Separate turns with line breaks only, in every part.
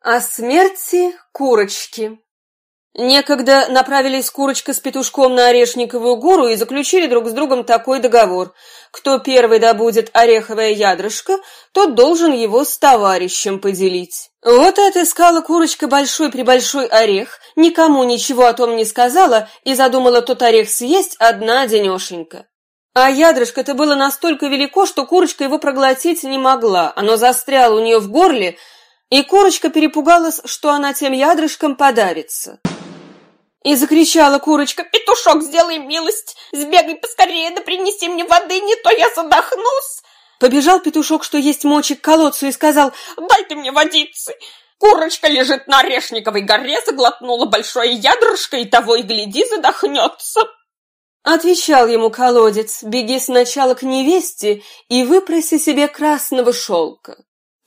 О смерти курочки. Некогда направились курочка с петушком на Орешниковую гору и заключили друг с другом такой договор. Кто первый добудет ореховое ядрышко, тот должен его с товарищем поделить. Вот и отыскала курочка большой-пребольшой орех, никому ничего о том не сказала и задумала тот орех съесть одна денешенька. А ядрышко-то было настолько велико, что курочка его проглотить не могла. Оно застряло у нее в горле, и курочка перепугалась, что она тем ядрышком подавится. И закричала курочка, «Петушок, сделай милость, сбегай поскорее, да принеси мне воды, не то я задохнусь!» Побежал петушок, что есть мочи, к колодцу и сказал, «Дай ты мне водицы!» Курочка лежит на Орешниковой горе, заглотнула большое ядрышко, и того и гляди, задохнется. Отвечал ему колодец, беги сначала к невесте и выпроси себе красного шелка.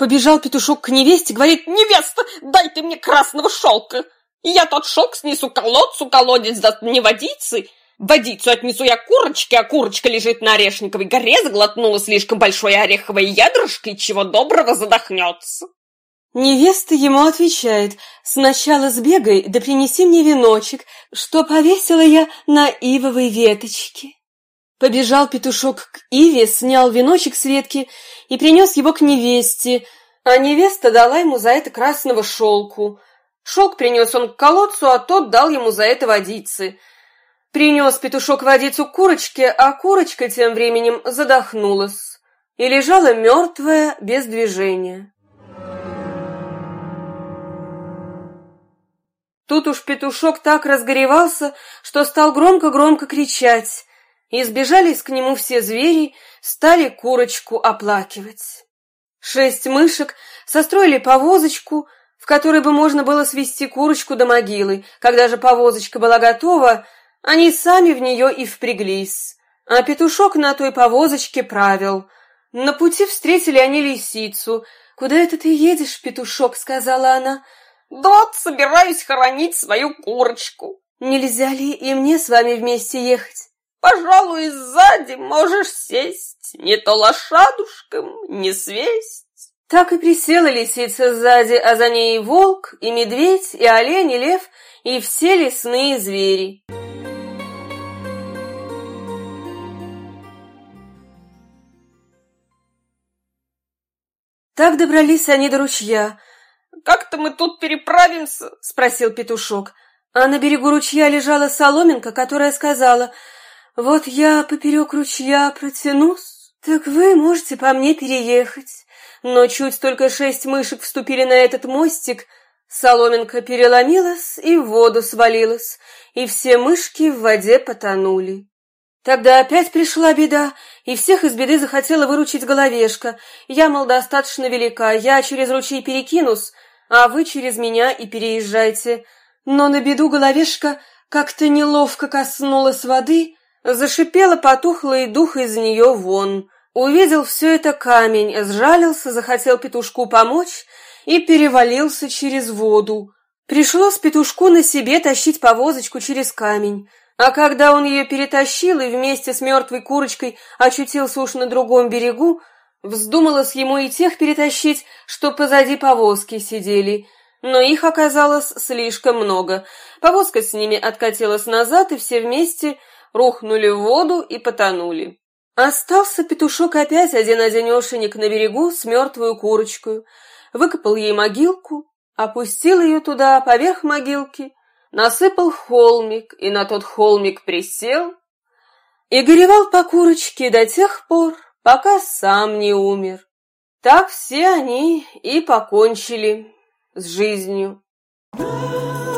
Побежал петушок к невесте, говорит, «Невеста, дай ты мне красного шелка!» Я тот шелк снесу колодцу, колодец даст мне водицы. Водицу отнесу я курочке, а курочка лежит на Орешниковой горе, заглотнула слишком большое ореховое ядрышко и чего доброго задохнется. Невеста ему отвечает, «Сначала сбегай, да принеси мне веночек, что повесила я на ивовой веточке». Побежал петушок к Иве, снял веночек с ветки и принес его к невесте, а невеста дала ему за это красного шелку. Шелк принес он к колодцу, а тот дал ему за это водицы. Принес петушок водицу курочке, а курочка тем временем задохнулась и лежала мертвая, без движения. Тут уж петушок так разгоревался, что стал громко-громко кричать и сбежались к нему все звери, стали курочку оплакивать. Шесть мышек состроили повозочку, в которой бы можно было свести курочку до могилы. Когда же повозочка была готова, они сами в нее и впряглись. А петушок на той повозочке правил. На пути встретили они лисицу. «Куда это ты едешь, петушок?» — сказала она. «Да собираюсь хоронить свою курочку». «Нельзя ли и мне с вами вместе ехать?» Пожалуй, сзади можешь сесть, не то лошадушкам не свесть. Так и присела лисица сзади, а за ней и волк, и медведь, и олень, и лев, и все лесные звери. Так добрались они до ручья. «Как-то мы тут переправимся?» — спросил петушок. А на берегу ручья лежала соломинка, которая сказала — вот я поперек ручья протянусь, так вы можете по мне переехать. Но чуть только шесть мышек вступили на этот мостик, соломинка переломилась и в воду свалилась, и все мышки в воде потонули. Тогда опять пришла беда, и всех из беды захотела выручить головешка. Я, мол, достаточно велика, я через ручей перекинусь, а вы через меня и переезжайте. Но на беду головешка как-то неловко коснулась воды, Зашипела потухлый дух из нее вон. Увидел все это камень, сжалился, захотел петушку помочь и перевалился через воду. Пришлось петушку на себе тащить повозочку через камень. А когда он ее перетащил и вместе с мертвой курочкой очутился уж на другом берегу, вздумалось ему и тех перетащить, что позади повозки сидели. Но их оказалось слишком много. Повозка с ними откатилась назад, и все вместе рухнули в воду и потонули. Остался петушок опять один-одинешенек на берегу с мертвую курочкой, выкопал ей могилку, опустил ее туда поверх могилки, насыпал холмик и на тот холмик присел и горевал по курочке до тех пор, пока сам не умер. Так все они и покончили с жизнью. Thank